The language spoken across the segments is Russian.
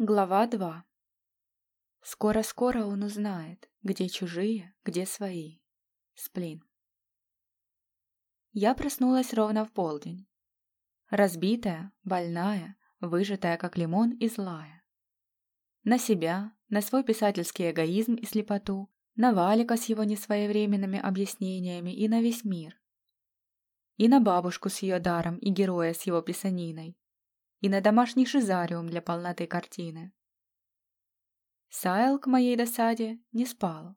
Глава 2 Скоро-скоро он узнает, где чужие, где свои. Сплин. Я проснулась ровно в полдень. Разбитая, больная, выжатая как лимон и злая. На себя, на свой писательский эгоизм и слепоту, на Валика с его несвоевременными объяснениями и на весь мир. И на бабушку с ее даром и героя с его писаниной, и на домашний шизариум для полноты картины. Сайл, к моей досаде, не спал.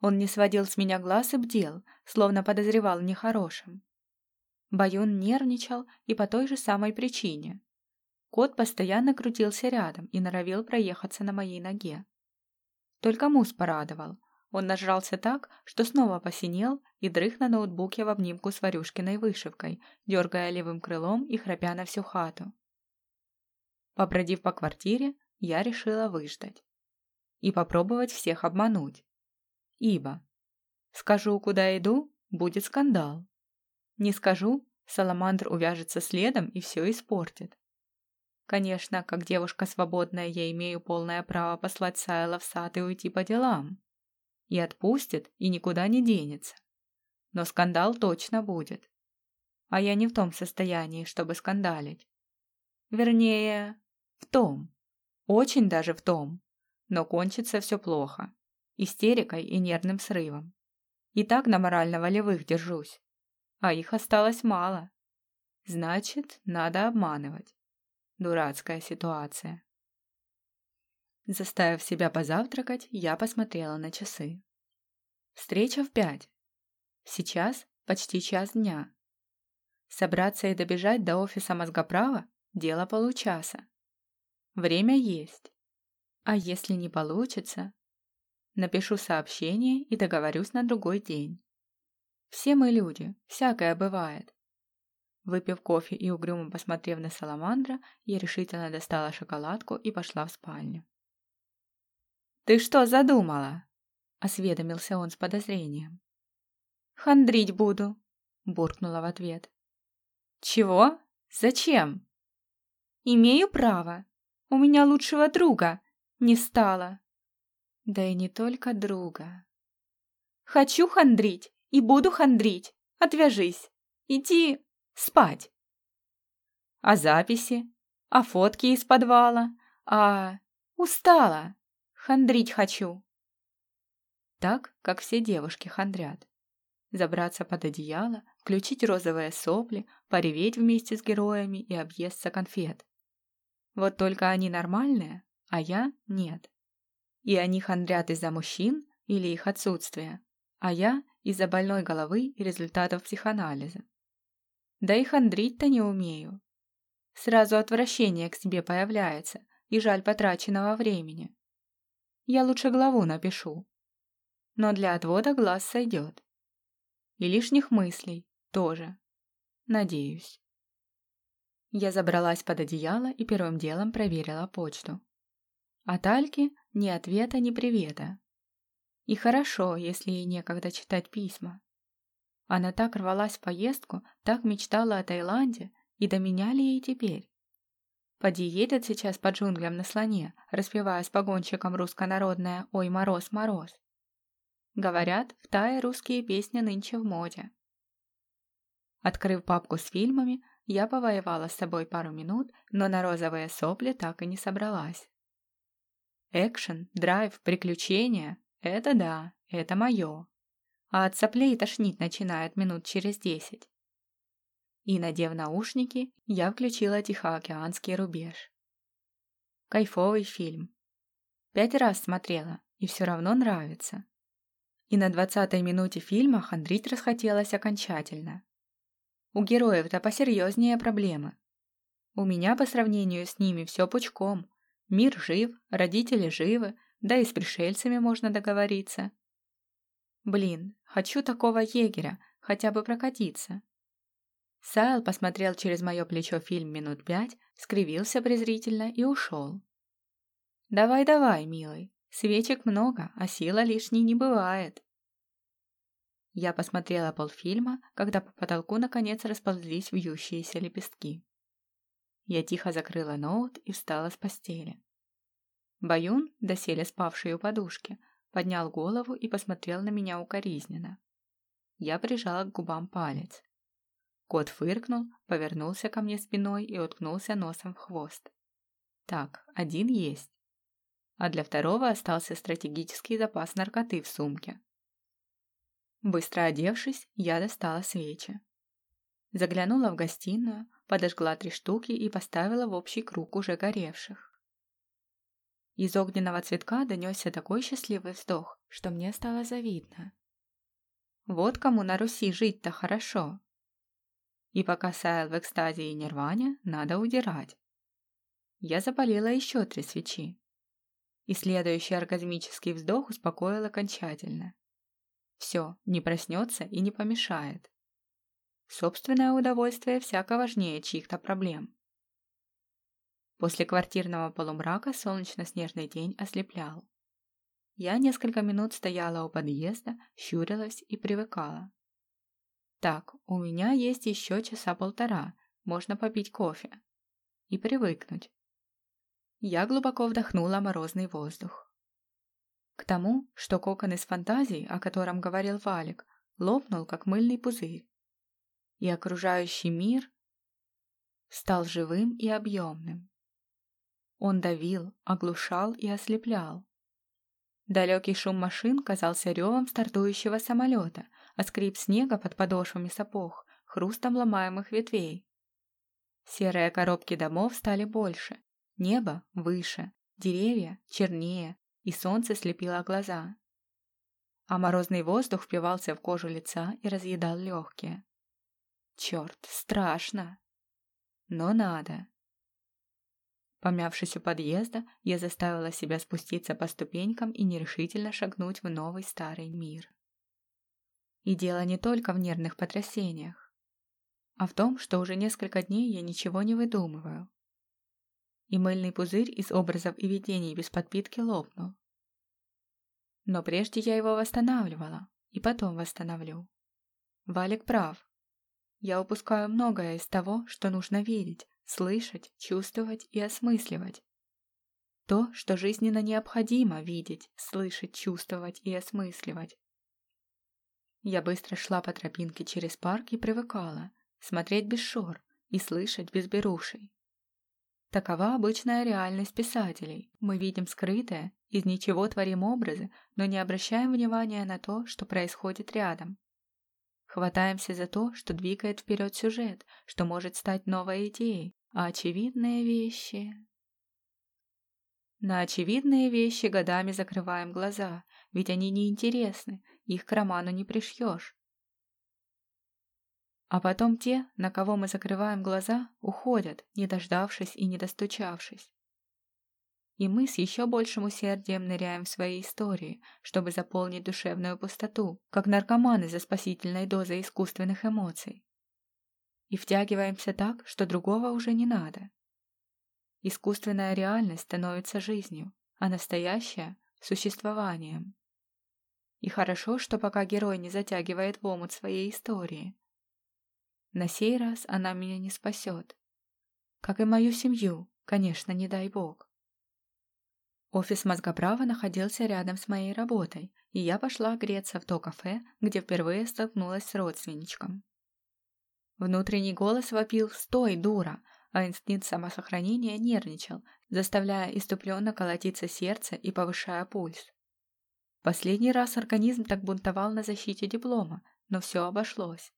Он не сводил с меня глаз и бдел, словно подозревал в нехорошем. Баюн нервничал и по той же самой причине. Кот постоянно крутился рядом и норовил проехаться на моей ноге. Только Мус порадовал. Он нажрался так, что снова посинел и дрых на ноутбуке в обнимку с варюшкиной вышивкой, дергая левым крылом и храпя на всю хату. Побродив по квартире, я решила выждать. И попробовать всех обмануть. Ибо скажу, куда иду, будет скандал. Не скажу, Саламандр увяжется следом и все испортит. Конечно, как девушка свободная, я имею полное право послать Сайла в сад и уйти по делам. И отпустит, и никуда не денется. Но скандал точно будет. А я не в том состоянии, чтобы скандалить. Вернее, в том. Очень даже в том. Но кончится все плохо. Истерикой и нервным срывом. И так на морально-волевых держусь. А их осталось мало. Значит, надо обманывать. Дурацкая ситуация. Заставив себя позавтракать, я посмотрела на часы. Встреча в пять. Сейчас почти час дня. Собраться и добежать до офиса мозгоправа – дело получаса. Время есть. А если не получится, напишу сообщение и договорюсь на другой день. Все мы люди, всякое бывает. Выпив кофе и угрюмо посмотрев на Саламандра, я решительно достала шоколадку и пошла в спальню. «Ты что задумала?» — осведомился он с подозрением. «Хандрить буду», — буркнула в ответ. «Чего? Зачем?» «Имею право. У меня лучшего друга не стало. Да и не только друга. Хочу хандрить и буду хандрить. Отвяжись. Иди спать. А записи? А фотки из подвала? А... Устала. Хандрить хочу. Так, как все девушки хандрят. Забраться под одеяло, включить розовые сопли, пореветь вместе с героями и объесться конфет. Вот только они нормальные, а я нет. И они хандрят из-за мужчин или их отсутствия, а я из-за больной головы и результатов психоанализа. Да и хандрить-то не умею. Сразу отвращение к себе появляется и жаль потраченного времени. Я лучше главу напишу. Но для отвода глаз сойдет. И лишних мыслей тоже. Надеюсь. Я забралась под одеяло и первым делом проверила почту. От Альки ни ответа, ни привета. И хорошо, если ей некогда читать письма. Она так рвалась в поездку, так мечтала о Таиланде, и до меня ли ей теперь? Поди едет сейчас по джунглям на слоне, распевая с погонщиком руссконародное «Ой, мороз, мороз». Говорят, в Тае русские песни нынче в моде. Открыв папку с фильмами, я повоевала с собой пару минут, но на розовые сопли так и не собралась. Экшен, драйв, приключения — это да, это мое. А от соплей тошнить начинает минут через десять. И, надев наушники, я включила Тихоокеанский рубеж. Кайфовый фильм. Пять раз смотрела, и все равно нравится. И на двадцатой минуте фильма хандрить расхотелось окончательно. У героев-то посерьезнее проблемы. У меня по сравнению с ними все пучком. Мир жив, родители живы, да и с пришельцами можно договориться. Блин, хочу такого егеря, хотя бы прокатиться. Сайл посмотрел через мое плечо фильм минут пять, скривился презрительно и ушел. «Давай-давай, милый, свечек много, а сила лишней не бывает». Я посмотрела полфильма, когда по потолку наконец расползлись вьющиеся лепестки. Я тихо закрыла ноут и встала с постели. Баюн, доселе спавший у подушки, поднял голову и посмотрел на меня укоризненно. Я прижала к губам палец. Кот фыркнул, повернулся ко мне спиной и уткнулся носом в хвост. Так, один есть. А для второго остался стратегический запас наркоты в сумке. Быстро одевшись, я достала свечи. Заглянула в гостиную, подожгла три штуки и поставила в общий круг уже горевших. Из огненного цветка донесся такой счастливый вздох, что мне стало завидно. Вот кому на Руси жить-то хорошо. И пока Сайл в экстазе и нирване, надо удирать. Я запалила еще три свечи. И следующий оргазмический вздох успокоил окончательно. Все, не проснется и не помешает. Собственное удовольствие всяко важнее чьих-то проблем. После квартирного полумрака солнечно-снежный день ослеплял. Я несколько минут стояла у подъезда, щурилась и привыкала. Так, у меня есть еще часа полтора, можно попить кофе. И привыкнуть. Я глубоко вдохнула морозный воздух. К тому, что кокон из фантазий, о котором говорил Валик, лопнул, как мыльный пузырь. И окружающий мир стал живым и объемным. Он давил, оглушал и ослеплял. Далекий шум машин казался ревом стартующего самолета, а скрип снега под подошвами сапог — хрустом ломаемых ветвей. Серые коробки домов стали больше, небо — выше, деревья — чернее, и солнце слепило глаза. А морозный воздух впивался в кожу лица и разъедал легкие. Черт, страшно! Но надо. Помявшись у подъезда, я заставила себя спуститься по ступенькам и нерешительно шагнуть в новый старый мир. И дело не только в нервных потрясениях, а в том, что уже несколько дней я ничего не выдумываю. И мыльный пузырь из образов и видений без подпитки лопнул. Но прежде я его восстанавливала, и потом восстановлю. Валик прав. Я упускаю многое из того, что нужно видеть, слышать, чувствовать и осмысливать. То, что жизненно необходимо видеть, слышать, чувствовать и осмысливать. Я быстро шла по тропинке через парк и привыкала смотреть без шор и слышать без берушей. Такова обычная реальность писателей. Мы видим скрытое, из ничего творим образы, но не обращаем внимания на то, что происходит рядом. Хватаемся за то, что двигает вперед сюжет, что может стать новой идеей, а очевидные вещи... На очевидные вещи годами закрываем глаза, ведь они неинтересны, их к роману не пришьешь. А потом те, на кого мы закрываем глаза, уходят, не дождавшись и не достучавшись. И мы с еще большим усердием ныряем в свои истории, чтобы заполнить душевную пустоту, как наркоманы за спасительной дозой искусственных эмоций и втягиваемся так, что другого уже не надо. Искусственная реальность становится жизнью, а настоящая — существованием. И хорошо, что пока герой не затягивает в омут своей истории. На сей раз она меня не спасет. Как и мою семью, конечно, не дай бог. Офис мозгоправа находился рядом с моей работой, и я пошла греться в то кафе, где впервые столкнулась с родственничком. Внутренний голос вопил «Стой, дура!», а инстинкт самосохранения нервничал, заставляя иступленно колотиться сердце и повышая пульс. Последний раз организм так бунтовал на защите диплома, но все обошлось.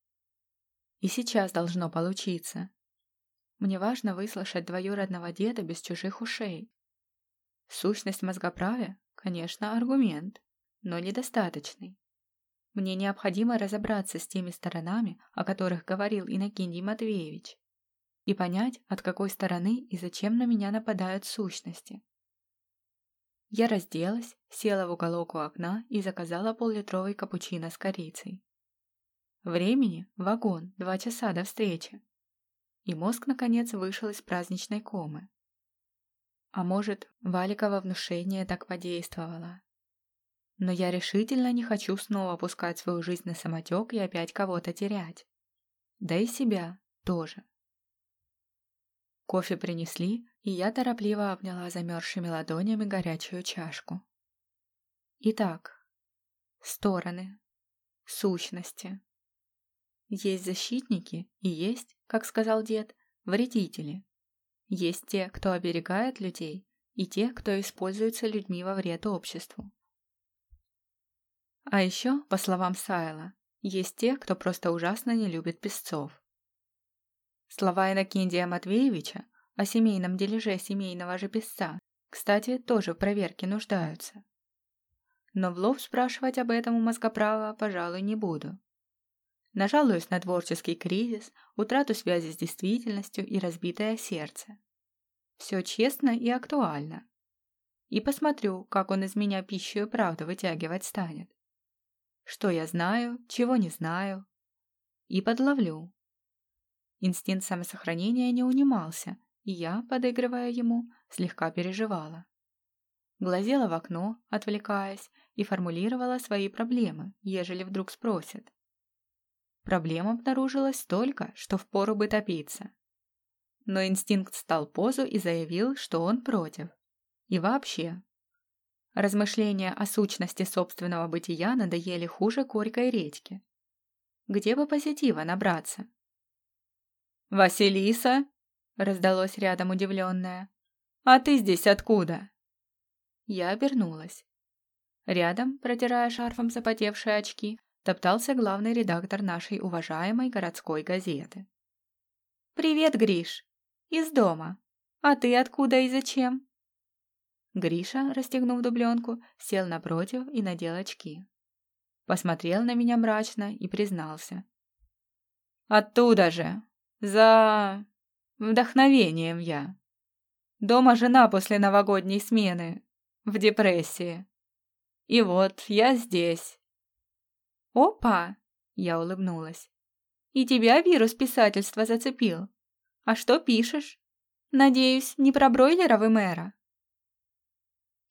И сейчас должно получиться. Мне важно выслушать двоюродного деда без чужих ушей. Сущность мозгоправия, конечно, аргумент, но недостаточный. Мне необходимо разобраться с теми сторонами, о которых говорил Иннокентий Матвеевич, и понять, от какой стороны и зачем на меня нападают сущности. Я разделась, села в уголок у окна и заказала поллитровый капучино с корицей. Времени – вагон, два часа до встречи. И мозг, наконец, вышел из праздничной комы. А может, Валикова внушение так подействовало, но я решительно не хочу снова пускать свою жизнь на самотек и опять кого-то терять. Да и себя тоже. Кофе принесли, и я торопливо обняла замерзшими ладонями горячую чашку. Итак, стороны, сущности. Есть защитники и есть, как сказал дед, вредители. Есть те, кто оберегает людей, и те, кто используется людьми во вред обществу. А еще, по словам Сайла, есть те, кто просто ужасно не любит песцов. Слова Иннокентия Матвеевича о семейном дележе семейного же песца, кстати, тоже в проверке нуждаются. Но в лоб спрашивать об этом у мозгоправа, пожалуй, не буду. Нажалуюсь на творческий кризис, утрату связи с действительностью и разбитое сердце. Все честно и актуально. И посмотрю, как он из меня пищу и правду вытягивать станет. Что я знаю, чего не знаю. И подловлю. Инстинкт самосохранения не унимался, и я, подыгрывая ему, слегка переживала. Глазела в окно, отвлекаясь, и формулировала свои проблемы, ежели вдруг спросят. Проблем обнаружилось столько, что впору бы топиться. Но инстинкт стал позу и заявил, что он против. И вообще. Размышления о сущности собственного бытия надоели хуже горькой редьки. Где бы позитива набраться? «Василиса?» — раздалось рядом удивленное. «А ты здесь откуда?» Я обернулась. Рядом, протирая шарфом запотевшие очки, топтался главный редактор нашей уважаемой городской газеты. «Привет, Гриш! Из дома. А ты откуда и зачем?» Гриша, расстегнув дубленку, сел напротив и надел очки. Посмотрел на меня мрачно и признался. «Оттуда же! За... вдохновением я. Дома жена после новогодней смены. В депрессии. И вот я здесь, «Опа!» — я улыбнулась. «И тебя вирус писательства зацепил. А что пишешь? Надеюсь, не про бройлера вы мэра?»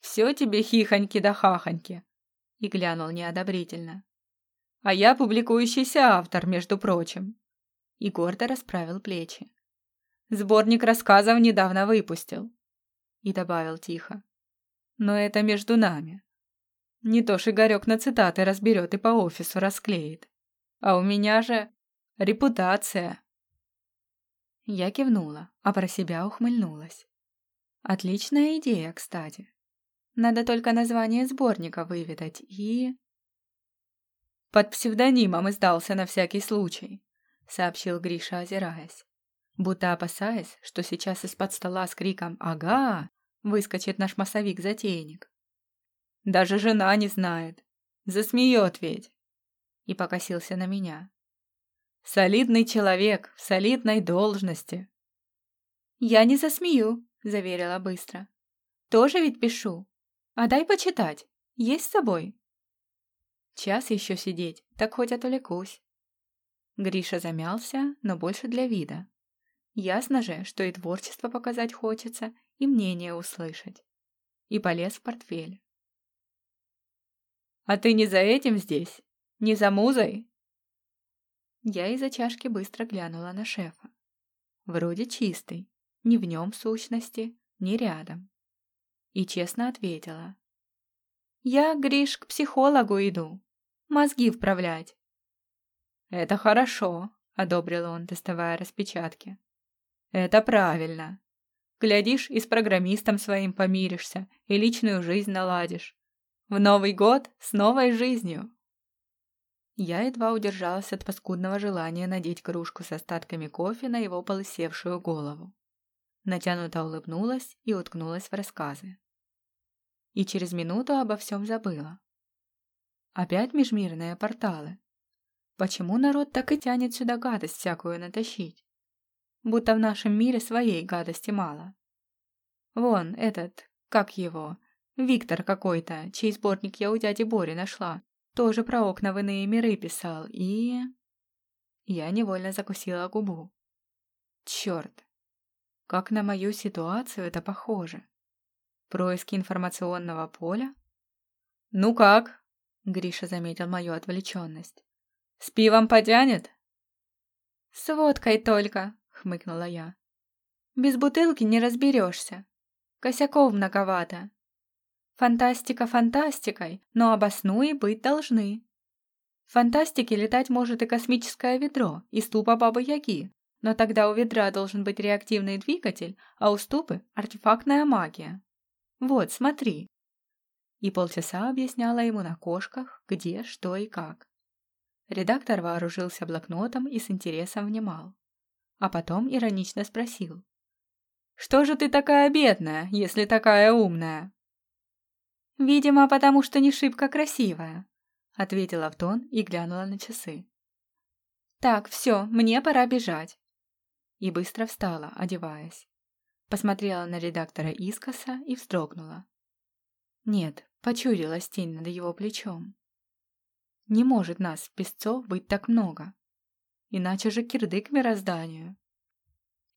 «Все тебе хихоньки да хахоньки!» — и глянул неодобрительно. «А я публикующийся автор, между прочим!» И гордо расправил плечи. «Сборник рассказов недавно выпустил!» И добавил тихо. «Но это между нами!» Не то ж Игорек на цитаты разберет и по офису расклеит. А у меня же репутация. Я кивнула, а про себя ухмыльнулась. Отличная идея, кстати. Надо только название сборника выведать и... Под псевдонимом издался на всякий случай, сообщил Гриша, озираясь. Будто опасаясь, что сейчас из-под стола с криком «Ага!» выскочит наш массовик-затейник. Даже жена не знает. Засмеет ведь. И покосился на меня. Солидный человек, в солидной должности. Я не засмею, заверила быстро. Тоже ведь пишу. А дай почитать. Есть с собой? Час еще сидеть, так хоть отвлекусь. Гриша замялся, но больше для вида. Ясно же, что и творчество показать хочется, и мнение услышать. И полез в портфель. А ты не за этим здесь? Не за музой?» Я из-за чашки быстро глянула на шефа. Вроде чистый, ни в нем сущности, ни рядом. И честно ответила. «Я, Гриш, к психологу иду. Мозги вправлять». «Это хорошо», — одобрил он, доставая распечатки. «Это правильно. Глядишь, и с программистом своим помиришься, и личную жизнь наладишь. В Новый год с новой жизнью!» Я едва удержалась от паскудного желания надеть кружку с остатками кофе на его полысевшую голову. Натянуто улыбнулась и уткнулась в рассказы. И через минуту обо всем забыла. Опять межмирные порталы. Почему народ так и тянет сюда гадость всякую натащить? Будто в нашем мире своей гадости мало. Вон этот, как его, Виктор какой-то, чей сборник я у дяди Бори нашла, тоже про окна в иные миры писал, и... Я невольно закусила губу. Черт! Как на мою ситуацию это похоже. Происки информационного поля? «Ну как?» — Гриша заметил мою отвлеченность. «С пивом потянет?» «С водкой только», — хмыкнула я. Без бутылки не разберешься. Косяков многовато. Фантастика фантастикой, но обоснуи быть должны. В фантастике летать может и космическое ведро, и ступа Бабы-Яги, но тогда у ведра должен быть реактивный двигатель, а у ступы – артефактная магия. Вот, смотри. И полчаса объясняла ему на кошках, где, что и как. Редактор вооружился блокнотом и с интересом внимал. А потом иронично спросил. «Что же ты такая бедная, если такая умная?» «Видимо, потому что не шибко красивая», — ответила в тон и глянула на часы. «Так, все, мне пора бежать». И быстро встала, одеваясь. Посмотрела на редактора искоса и вздрогнула. Нет, почудилась тень над его плечом. Не может нас, песцов, быть так много. Иначе же кирдык мирозданию.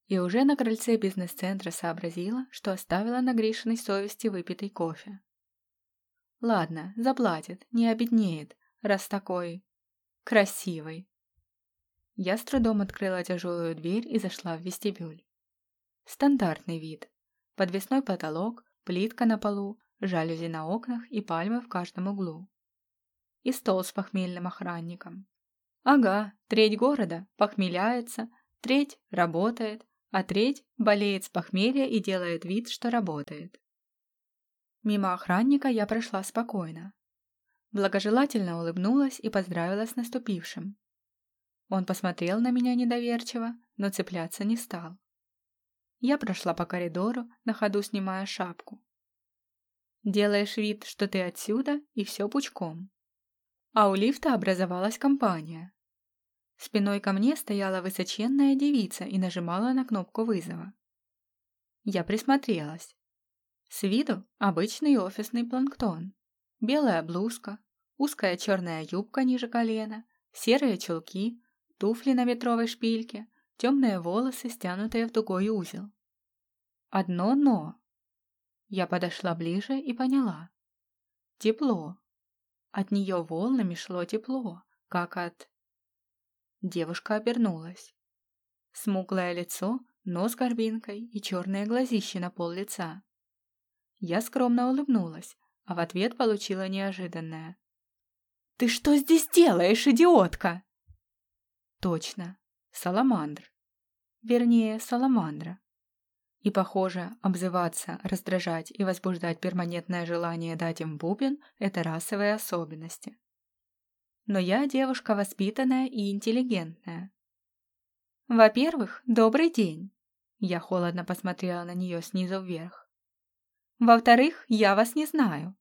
И уже на крыльце бизнес-центра сообразила, что оставила на Гришиной совести выпитый кофе. Ладно, заплатит, не обеднеет, раз такой... красивый. Я с трудом открыла тяжелую дверь и зашла в вестибюль. Стандартный вид. Подвесной потолок, плитка на полу, жалюзи на окнах и пальмы в каждом углу. И стол с похмельным охранником. Ага, треть города похмеляется, треть работает, а треть болеет с похмелья и делает вид, что работает. Мимо охранника я прошла спокойно. Благожелательно улыбнулась и поздравила с наступившим. Он посмотрел на меня недоверчиво, но цепляться не стал. Я прошла по коридору, на ходу снимая шапку. Делаешь вид, что ты отсюда, и все пучком. А у лифта образовалась компания. Спиной ко мне стояла высоченная девица и нажимала на кнопку вызова. Я присмотрелась. С виду обычный офисный планктон. Белая блузка, узкая черная юбка ниже колена, серые чулки, туфли на метровой шпильке, темные волосы, стянутые в тугой узел. Одно «но». Я подошла ближе и поняла. Тепло. От нее волнами шло тепло, как от... Девушка обернулась. Смуглое лицо, нос горбинкой и черные глазищи на пол лица. Я скромно улыбнулась, а в ответ получила неожиданное. «Ты что здесь делаешь, идиотка?» Точно, саламандр. Вернее, саламандра. И, похоже, обзываться, раздражать и возбуждать перманентное желание дать им бубен – это расовые особенности. Но я девушка воспитанная и интеллигентная. Во-первых, добрый день. Я холодно посмотрела на нее снизу вверх. Во-вторых, я вас не знаю.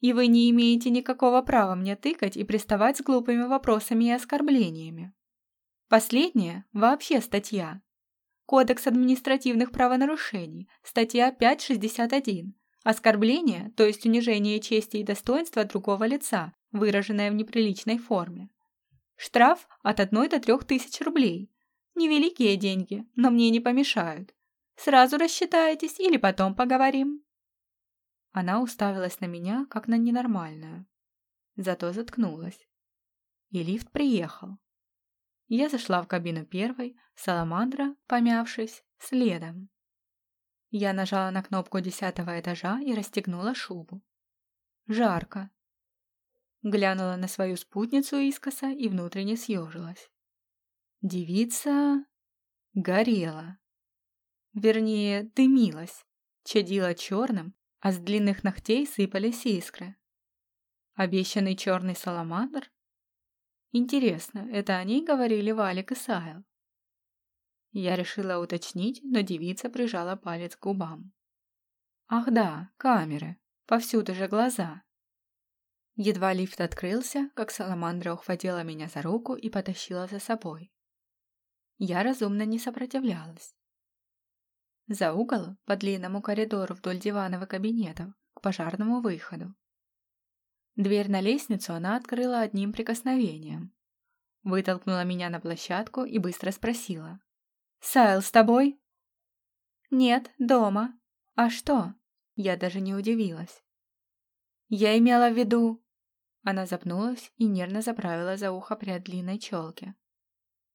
И вы не имеете никакого права мне тыкать и приставать с глупыми вопросами и оскорблениями. Последняя вообще статья. Кодекс административных правонарушений, статья 561. Оскорбление, то есть унижение чести и достоинства другого лица, выраженное в неприличной форме. Штраф от 1 до 3 тысяч рублей. Невеликие деньги, но мне не помешают. Сразу рассчитаетесь или потом поговорим. Она уставилась на меня, как на ненормальную. Зато заткнулась. И лифт приехал. Я зашла в кабину первой, Саламандра, помявшись, следом. Я нажала на кнопку десятого этажа и расстегнула шубу. Жарко. Глянула на свою спутницу искоса и внутренне съежилась. Девица горела. Вернее, дымилась, чадила черным, а с длинных ногтей сыпались искры. Обещанный черный саламандр? Интересно, это они говорили Валик и Сайл? Я решила уточнить, но девица прижала палец к губам. Ах да, камеры. Повсюду же глаза. Едва лифт открылся, как саламандра ухватила меня за руку и потащила за собой. Я разумно не сопротивлялась. За угол по длинному коридору вдоль диванов и кабинетов к пожарному выходу. Дверь на лестницу она открыла одним прикосновением. Вытолкнула меня на площадку и быстро спросила. «Сайл с тобой?» «Нет, дома. А что?» Я даже не удивилась. «Я имела в виду...» Она запнулась и нервно заправила за ухо прядь длинной челки.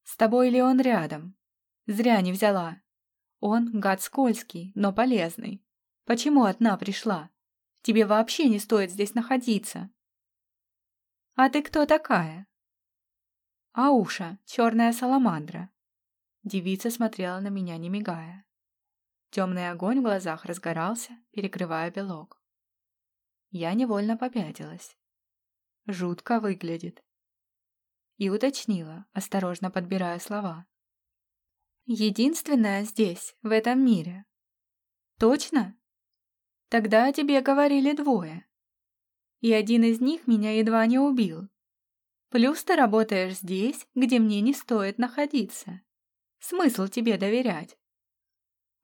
«С тобой ли он рядом? Зря не взяла. Он гад скользкий, но полезный. Почему одна пришла? Тебе вообще не стоит здесь находиться. А ты кто такая? Ауша, черная саламандра. Девица смотрела на меня, не мигая. Темный огонь в глазах разгорался, перекрывая белок. Я невольно попятилась. Жутко выглядит. И уточнила, осторожно подбирая слова. Единственная здесь, в этом мире. Точно? Тогда о тебе говорили двое. И один из них меня едва не убил. Плюс ты работаешь здесь, где мне не стоит находиться. Смысл тебе доверять?»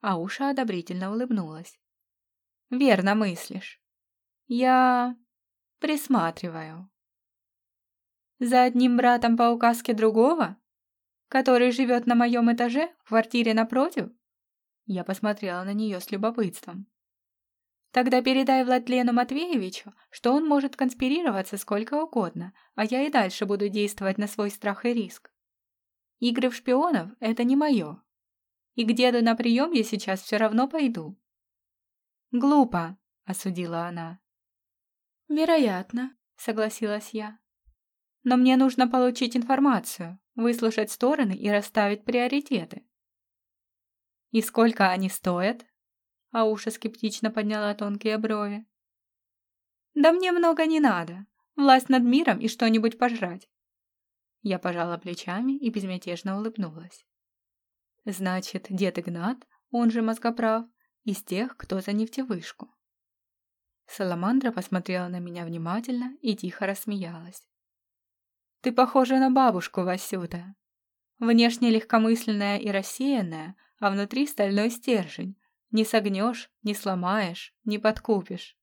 Ауша одобрительно улыбнулась. «Верно мыслишь. Я присматриваю. За одним братом по указке другого, который живет на моем этаже в квартире напротив?» Я посмотрела на нее с любопытством. Тогда передай Владлену Матвеевичу, что он может конспирироваться сколько угодно, а я и дальше буду действовать на свой страх и риск. Игры в шпионов — это не мое. И к деду на прием я сейчас все равно пойду. «Глупо», — осудила она. «Вероятно», — согласилась я. «Но мне нужно получить информацию, выслушать стороны и расставить приоритеты». «И сколько они стоят?» Ауша скептично подняла тонкие брови. «Да мне много не надо. Власть над миром и что-нибудь пожрать». Я пожала плечами и безмятежно улыбнулась. «Значит, дед Игнат, он же мозгоправ, из тех, кто за нефтевышку». Саламандра посмотрела на меня внимательно и тихо рассмеялась. «Ты похожа на бабушку, Васюта. Внешне легкомысленная и рассеянная, а внутри стальной стержень, не согнешь, не сломаешь, не подкупишь.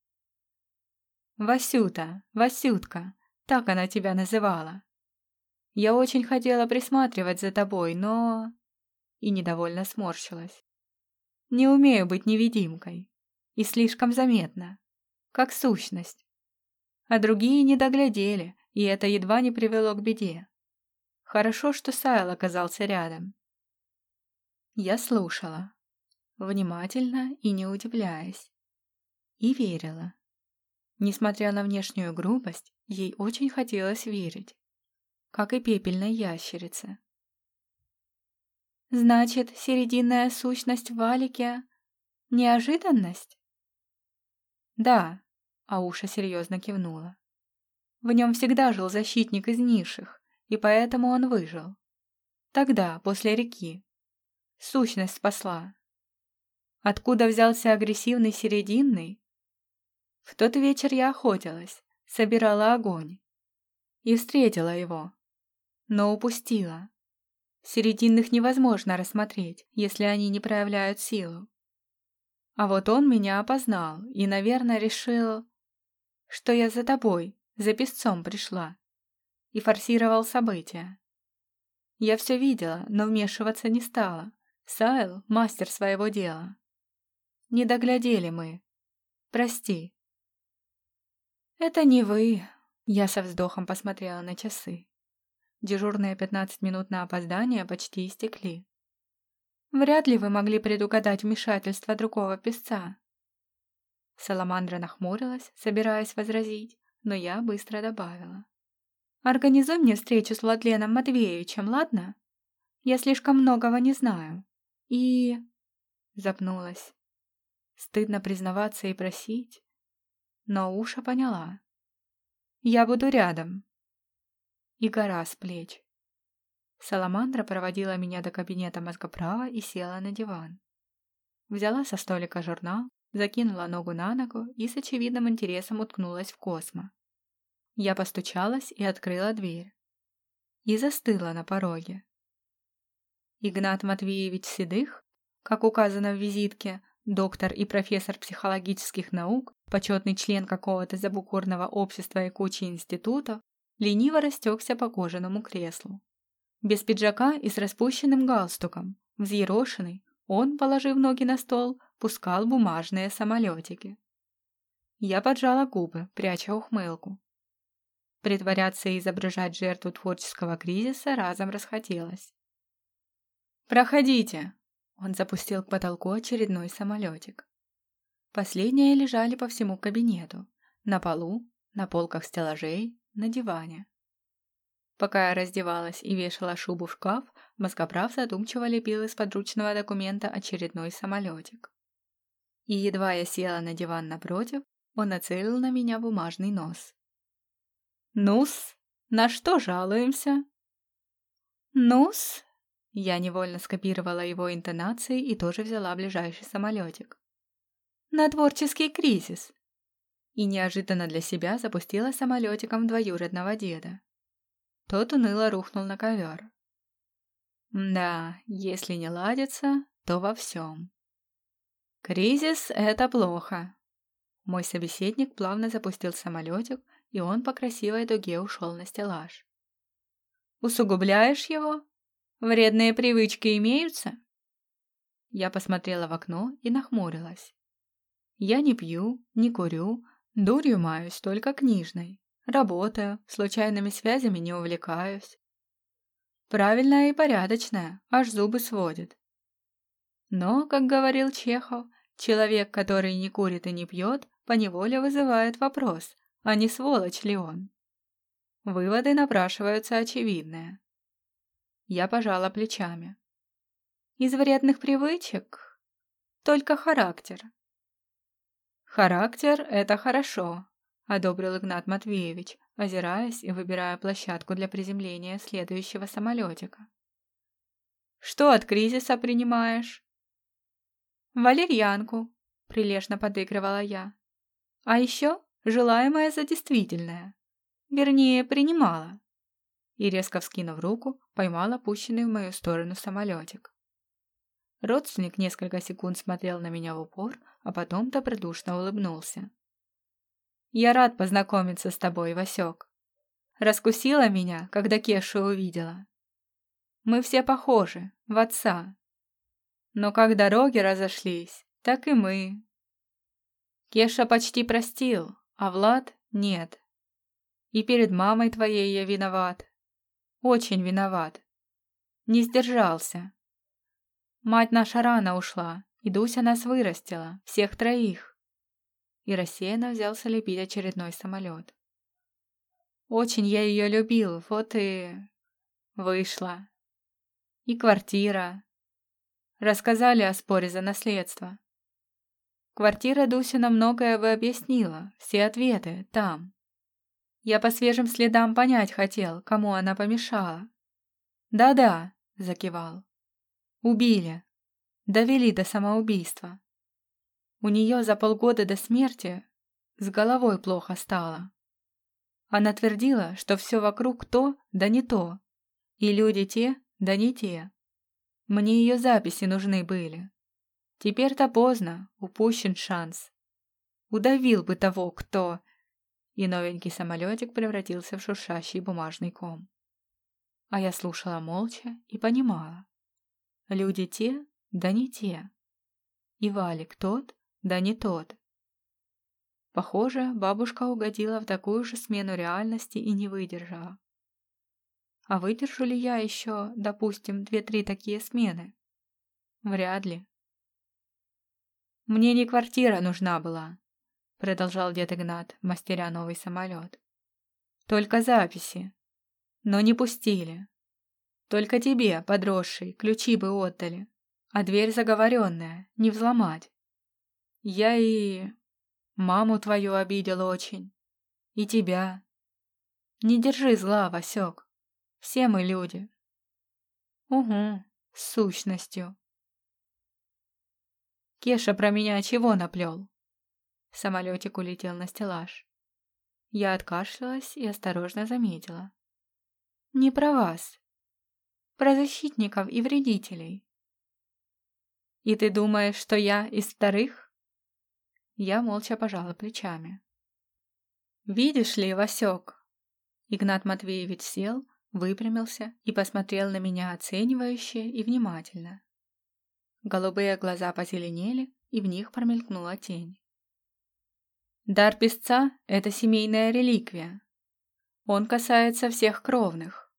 «Васюта, Васютка», так она тебя называла. Я очень хотела присматривать за тобой, но...» И недовольно сморщилась. «Не умею быть невидимкой. И слишком заметно. Как сущность. А другие не доглядели, и это едва не привело к беде. Хорошо, что Сайл оказался рядом. Я слушала, внимательно и не удивляясь. И верила. Несмотря на внешнюю грубость, ей очень хотелось верить. Как и пепельной ящерице. «Значит, серединная сущность валике — неожиданность?» «Да», — Ауша серьезно кивнула. «В нем всегда жил защитник из низших, и поэтому он выжил. Тогда, после реки. Сущность спасла, Откуда взялся агрессивный серединный? В тот вечер я охотилась, собирала огонь. И встретила его. Но упустила. Серединных невозможно рассмотреть, если они не проявляют силу. А вот он меня опознал и, наверное, решил, что я за тобой, за песцом пришла. И форсировал события. Я все видела, но вмешиваться не стала. Сайл — мастер своего дела. Не доглядели мы. Прости. Это не вы. Я со вздохом посмотрела на часы. Дежурные пятнадцать минут на опоздание почти истекли. Вряд ли вы могли предугадать вмешательство другого песца. Саламандра нахмурилась, собираясь возразить, но я быстро добавила. «Организуй мне встречу с Владленом Матвеевичем, ладно? Я слишком многого не знаю. И...» Запнулась. Стыдно признаваться и просить. Но Уша поняла. «Я буду рядом». И гора с плеч. Саламандра проводила меня до кабинета мозгоправа и села на диван. Взяла со столика журнал, закинула ногу на ногу и с очевидным интересом уткнулась в космо. Я постучалась и открыла дверь. И застыла на пороге. Игнат Матвеевич Седых, как указано в визитке, доктор и профессор психологических наук, почетный член какого-то забукурного общества и кучи институтов, лениво растекся по кожаному креслу. Без пиджака и с распущенным галстуком, взъерошенный, он, положив ноги на стол, пускал бумажные самолетики. Я поджала губы, пряча ухмылку. Притворяться и изображать жертву творческого кризиса разом расхотелось. «Проходите!» он запустил к потолку очередной самолетик. Последние лежали по всему кабинету, на полу, на полках стеллажей, на диване. Пока я раздевалась и вешала шубу в шкаф, мозгоправ задумчиво лепил из подручного документа очередной самолетик. И едва я села на диван напротив, он нацелил на меня бумажный нос. «Ну-с, на что жалуемся?» «Ну-с», я невольно скопировала его интонации и тоже взяла ближайший самолетик. «На творческий кризис!» И неожиданно для себя запустила самолетиком двоюродного деда. Тот уныло рухнул на ковер. Да, если не ладится, то во всем. Кризис — это плохо. Мой собеседник плавно запустил самолетик, и он по красивой дуге ушел на стеллаж. Усугубляешь его? Вредные привычки имеются? Я посмотрела в окно и нахмурилась. Я не пью, не курю, дурью маюсь только книжной. Работаю, случайными связями не увлекаюсь. Правильная и порядочная, аж зубы сводит. Но, как говорил Чехов, человек, который не курит и не пьет, поневоле вызывает вопрос, а не сволочь ли он? Выводы напрашиваются очевидные. Я пожала плечами. Из вредных привычек только характер. Характер — это хорошо, — одобрил Игнат Матвеевич, озираясь и выбирая площадку для приземления следующего самолетика. «Что от кризиса принимаешь?» «Валерьянку», — прилежно подыгрывала я. «А еще желаемое за действительное. Вернее, принимала». И, резко вскинув руку, поймала пущенный в мою сторону самолетик. Родственник несколько секунд смотрел на меня в упор, а потом добродушно улыбнулся. Я рад познакомиться с тобой, Васек. Раскусила меня, когда Кешу увидела. Мы все похожи, в отца. Но как дороги разошлись, так и мы. Кеша почти простил, а Влад нет. И перед мамой твоей я виноват. Очень виноват. Не сдержался. Мать наша рано ушла, и Дуся нас вырастила, всех троих и рассеянно взялся лепить очередной самолет. Очень я ее любил, вот и... вышла. И квартира. Рассказали о споре за наследство. Квартира Дусина многое бы объяснила, все ответы там. Я по свежим следам понять хотел, кому она помешала. «Да-да», — закивал. «Убили. Довели до самоубийства. У нее за полгода до смерти с головой плохо стало. Она твердила, что все вокруг то, да не то, и люди те, да не те. Мне ее записи нужны были. Теперь-то поздно, упущен шанс. Удавил бы того, кто... И новенький самолетик превратился в шуршащий бумажный ком. А я слушала молча и понимала. Люди те, да не те. И Валик тот, да не тот. Похоже, бабушка угодила в такую же смену реальности и не выдержала. А выдержу ли я еще, допустим, две-три такие смены? Вряд ли. «Мне не квартира нужна была», — продолжал дед Игнат, мастеря новый самолет. «Только записи. Но не пустили. Только тебе, подросший, ключи бы отдали, а дверь заговоренная, не взломать. Я и... маму твою обидел очень. И тебя. Не держи зла, Васек. Все мы люди. Угу, с сущностью. Кеша про меня чего наплел? Самолетик улетел на стеллаж. Я откашлялась и осторожно заметила. Не про вас. Про защитников и вредителей. И ты думаешь, что я из вторых? Я молча пожала плечами. «Видишь ли, Васек?» Игнат Матвеевич сел, выпрямился и посмотрел на меня оценивающе и внимательно. Голубые глаза позеленели, и в них промелькнула тень. «Дар песца — это семейная реликвия. Он касается всех кровных.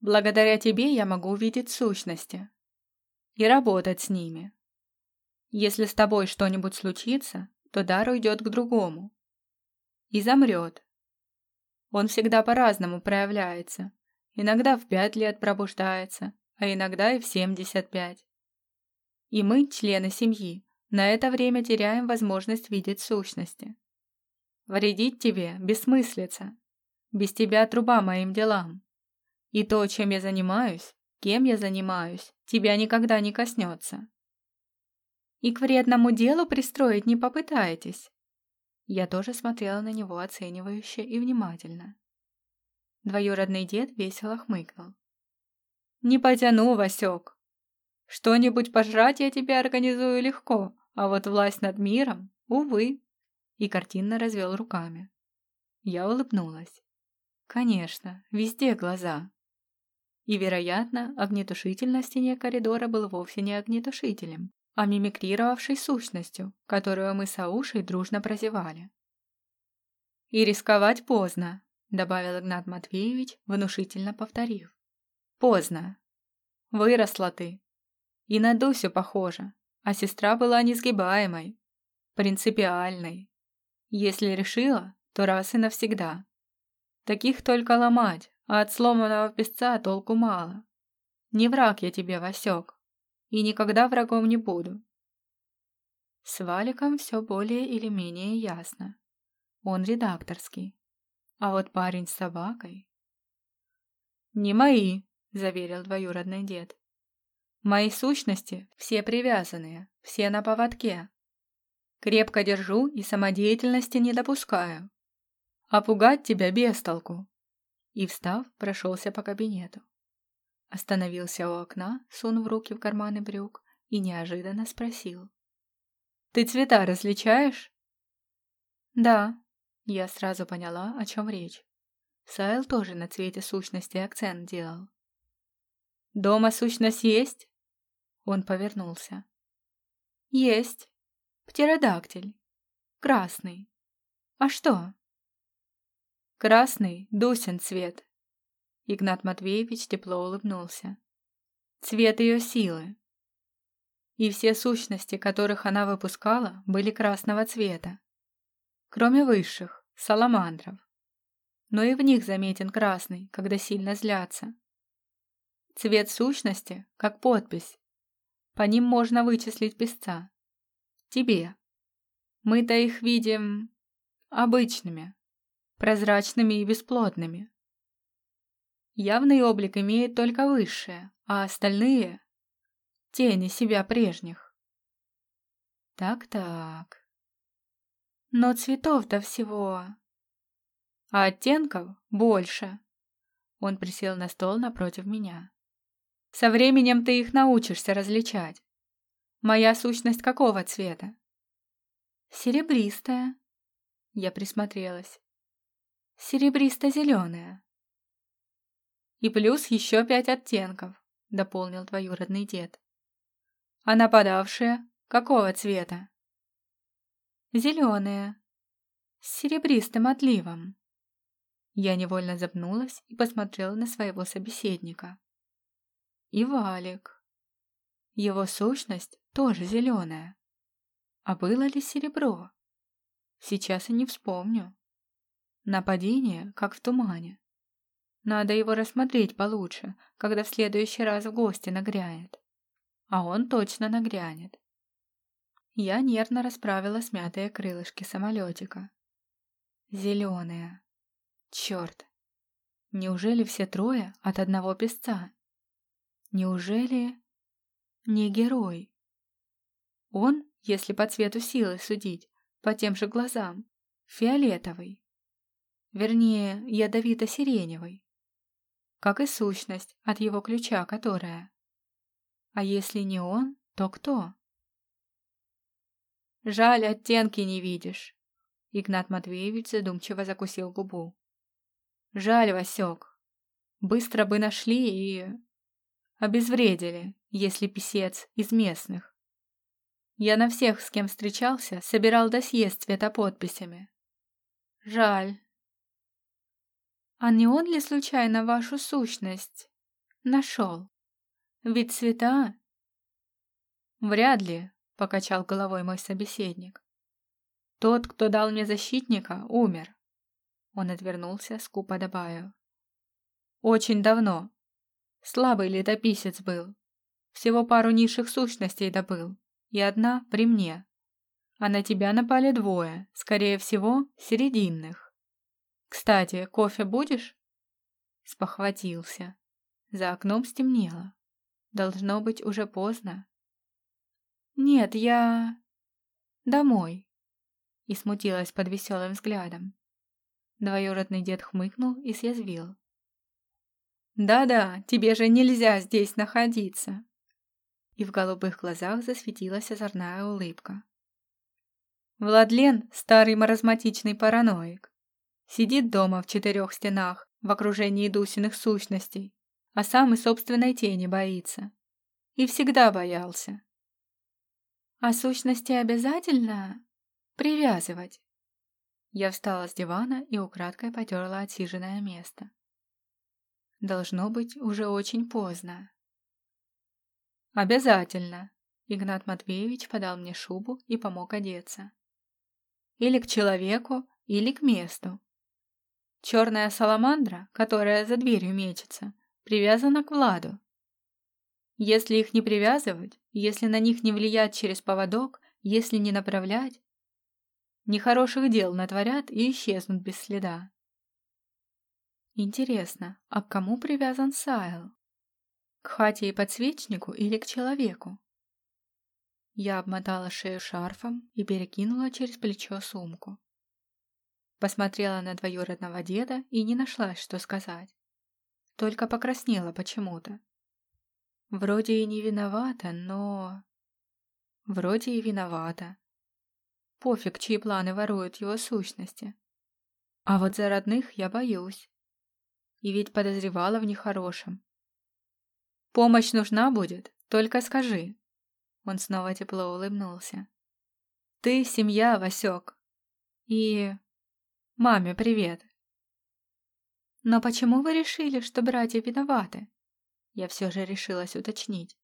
Благодаря тебе я могу увидеть сущности. и работать с ними. Если с тобой что-нибудь случится, то дар уйдет к другому. И замрет. Он всегда по-разному проявляется. Иногда в пять лет пробуждается, а иногда и в семьдесят пять. И мы, члены семьи, на это время теряем возможность видеть сущности. Вредить тебе бессмыслица. Без тебя труба моим делам. И то, чем я занимаюсь, кем я занимаюсь, тебя никогда не коснется. И к вредному делу пристроить не попытаетесь. Я тоже смотрела на него оценивающе и внимательно. Двоюродный дед весело хмыкнул. «Не потяну, Васек. Что-нибудь пожрать я тебе организую легко, а вот власть над миром, увы». И картинно развел руками. Я улыбнулась. «Конечно, везде глаза». И, вероятно, огнетушитель на стене коридора был вовсе не огнетушителем, а мимикрировавшей сущностью, которую мы с Аушей дружно прозевали. «И рисковать поздно», — добавил Игнат Матвеевич, внушительно повторив. «Поздно. Выросла ты. И на Дусю похожа, а сестра была несгибаемой, принципиальной. Если решила, то раз и навсегда. Таких только ломать, а от сломанного песца толку мало. Не враг я тебе, Васек и никогда врагом не буду. С Валиком все более или менее ясно. Он редакторский. А вот парень с собакой... «Не мои», — заверил двоюродный дед. «Мои сущности все привязанные, все на поводке. Крепко держу и самодеятельности не допускаю. А пугать тебя без толку». И, встав, прошелся по кабинету. Остановился у окна, сунув руки в карманы брюк, и неожиданно спросил. «Ты цвета различаешь?» «Да», — я сразу поняла, о чем речь. Сайл тоже на цвете сущности акцент делал. «Дома сущность есть?» Он повернулся. «Есть. Птеродактиль. Красный. А что?» «Красный — Дусин цвет. Игнат Матвеевич тепло улыбнулся. Цвет ее силы. И все сущности, которых она выпускала, были красного цвета. Кроме высших, саламандров. Но и в них заметен красный, когда сильно злятся. Цвет сущности, как подпись. По ним можно вычислить песца. Тебе. Мы-то их видим обычными, прозрачными и бесплотными. Явный облик имеет только высшее, а остальные — тени себя прежних. Так-так. Но цветов-то всего... А оттенков больше. Он присел на стол напротив меня. Со временем ты их научишься различать. Моя сущность какого цвета? Серебристая. Я присмотрелась. Серебристо-зеленая. И плюс еще пять оттенков, дополнил двоюродный дед. А нападавшие какого цвета? Зеленые, с серебристым отливом. Я невольно запнулась и посмотрела на своего собеседника. И Валик. Его сущность тоже зеленая. А было ли серебро? Сейчас и не вспомню. Нападение, как в тумане. Надо его рассмотреть получше, когда в следующий раз в гости нагрянет. А он точно нагрянет. Я нервно расправила смятые крылышки самолетика. Зеленые. Черт. Неужели все трое от одного песца? Неужели не герой? Он, если по цвету силы судить, по тем же глазам, фиолетовый. Вернее, ядовито-сиреневый как и сущность от его ключа, которая... А если не он, то кто? Жаль, оттенки не видишь. Игнат Матвеевич задумчиво закусил губу. Жаль, Васек. Быстро бы нашли и... Обезвредили, если писец из местных. Я на всех, с кем встречался, собирал досье с цветоподписями. Жаль, а не он ли случайно вашу сущность нашел? Ведь цвета Вряд ли, покачал головой мой собеседник. Тот, кто дал мне защитника, умер. Он отвернулся, скупо добавил. Очень давно. Слабый летописец был. Всего пару низших сущностей добыл, и одна при мне. А на тебя напали двое, скорее всего, серединных. Кстати, кофе будешь? Спохватился. За окном стемнело. Должно быть уже поздно. Нет, я... Домой. И смутилась под веселым взглядом. Двоюродный дед хмыкнул и съязвил. «Да-да, тебе же нельзя здесь находиться!» И в голубых глазах засветилась озорная улыбка. Владлен — старый маразматичный параноик. Сидит дома в четырех стенах, в окружении Дусиных сущностей, а сам и собственной тени боится. И всегда боялся. А сущности обязательно привязывать? Я встала с дивана и украдкой потерла отсиженное место. Должно быть уже очень поздно. Обязательно. Игнат Матвеевич подал мне шубу и помог одеться. Или к человеку, или к месту. Черная саламандра, которая за дверью мечется, привязана к Владу. Если их не привязывать, если на них не влиять через поводок, если не направлять, нехороших дел натворят и исчезнут без следа. Интересно, а к кому привязан Сайл? К хате и подсвечнику или к человеку? Я обмотала шею шарфом и перекинула через плечо сумку. Посмотрела на двоюродного деда и не нашла, что сказать. Только покраснела почему-то. Вроде и не виновата, но... Вроде и виновата. Пофиг, чьи планы воруют его сущности. А вот за родных я боюсь. И ведь подозревала в нехорошем. Помощь нужна будет, только скажи. Он снова тепло улыбнулся. Ты семья, Васек. И... Маме привет. Но почему вы решили, что братья виноваты? Я все же решилась уточнить.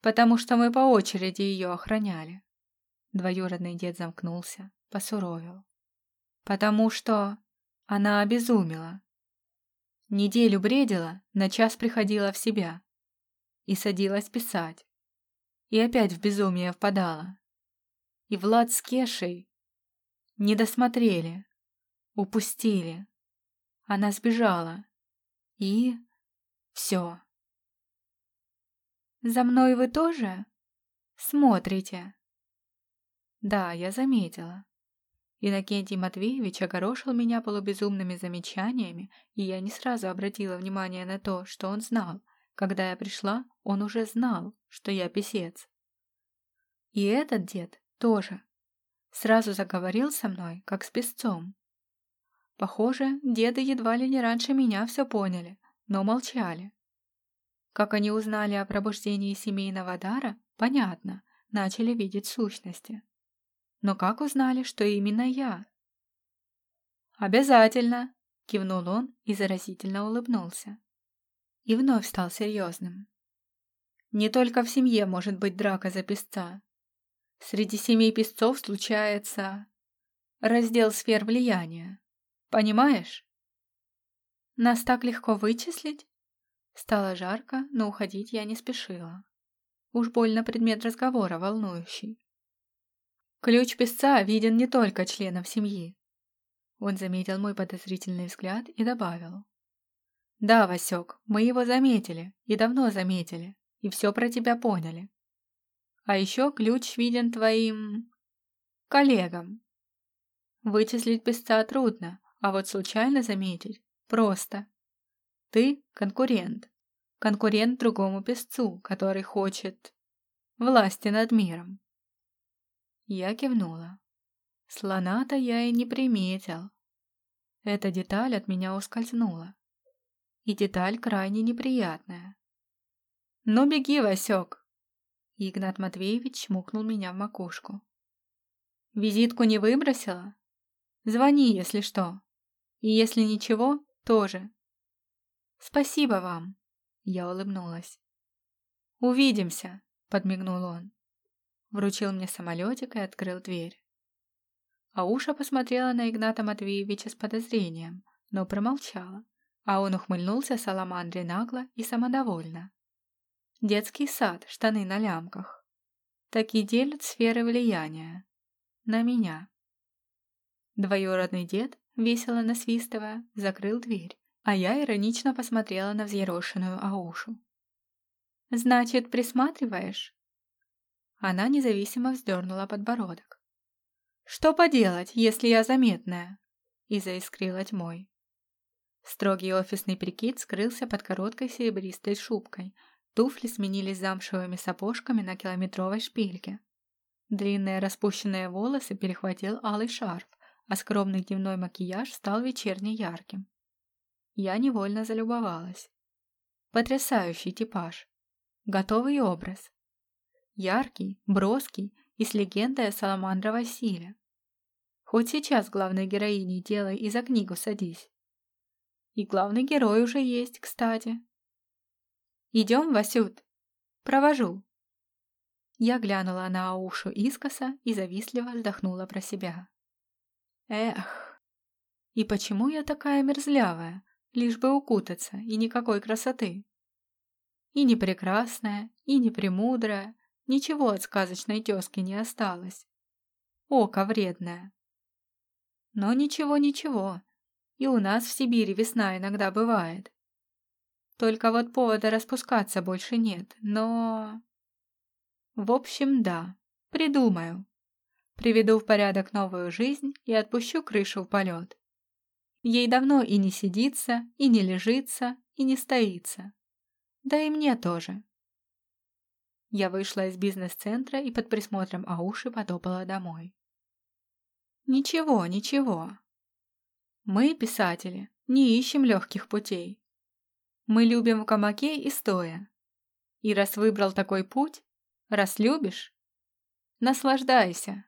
Потому что мы по очереди ее охраняли. Двоюродный дед замкнулся, посуровил. Потому что она обезумела. Неделю бредила, на час приходила в себя. И садилась писать. И опять в безумие впадала. И Влад с Кешей не досмотрели, упустили. Она сбежала. И... все. «За мной вы тоже? Смотрите?» Да, я заметила. Иннокентий Матвеевич огорошил меня полубезумными замечаниями, и я не сразу обратила внимание на то, что он знал. Когда я пришла, он уже знал, что я писец. И этот дед тоже. Сразу заговорил со мной, как с песцом. Похоже, деды едва ли не раньше меня все поняли, но молчали. Как они узнали о пробуждении семейного дара, понятно, начали видеть сущности. Но как узнали, что именно я? «Обязательно!» — кивнул он и заразительно улыбнулся. И вновь стал серьезным. «Не только в семье может быть драка за песца. Среди семей песцов случается раздел сфер влияния. Понимаешь?» «Нас так легко вычислить?» Стало жарко, но уходить я не спешила. Уж больно предмет разговора волнующий. Ключ песца виден не только членам семьи. Он заметил мой подозрительный взгляд и добавил. Да, Васек, мы его заметили, и давно заметили, и все про тебя поняли. А еще ключ виден твоим... коллегам. Вычислить песца трудно, а вот случайно заметить просто. Ты конкурент. Конкурент другому песцу, который хочет власти над миром. Я кивнула. Слона-то я и не приметил. Эта деталь от меня ускользнула. И деталь крайне неприятная. «Ну беги, Васек!» Игнат Матвеевич чмокнул меня в макушку. «Визитку не выбросила? Звони, если что. И если ничего, тоже. Спасибо вам!» Я улыбнулась. «Увидимся!» подмигнул он. Вручил мне самолетик и открыл дверь. Ауша посмотрела на Игната Матвеевича с подозрением, но промолчала, а он ухмыльнулся саламандре нагло и самодовольно. Детский сад, штаны на лямках. Так и делят сферы влияния. На меня. Двоюродный дед, весело насвистывая, закрыл дверь, а я иронично посмотрела на взъерошенную Аушу. «Значит, присматриваешь?» Она независимо вздернула подбородок. «Что поделать, если я заметная?» И заискрила тьмой. Строгий офисный прикид скрылся под короткой серебристой шубкой. Туфли сменились замшевыми сапожками на километровой шпильке. Длинные распущенные волосы перехватил алый шарф, а скромный дневной макияж стал вечерне ярким. Я невольно залюбовалась. Потрясающий типаж. Готовый образ. Яркий, броский и с легендой о саламандровой силе. Хоть сейчас главной героиней делай и за книгу садись. И главный герой уже есть, кстати. Идем, Васют. Провожу. Я глянула на Аушу искоса и завистливо вздохнула про себя. Эх, и почему я такая мерзлявая, лишь бы укутаться и никакой красоты? И не прекрасная, и не премудрая, ничего от сказочной тезки не осталось. Око вредное. Но ничего-ничего, и у нас в Сибири весна иногда бывает. Только вот повода распускаться больше нет, но... В общем, да, придумаю. Приведу в порядок новую жизнь и отпущу крышу в полет. Ей давно и не сидится, и не лежится, и не стоится. Да и мне тоже. Я вышла из бизнес-центра и под присмотром Ауши потопала домой. Ничего, ничего. Мы, писатели, не ищем легких путей. Мы любим в камаке и стоя. И раз выбрал такой путь, раз любишь, наслаждайся.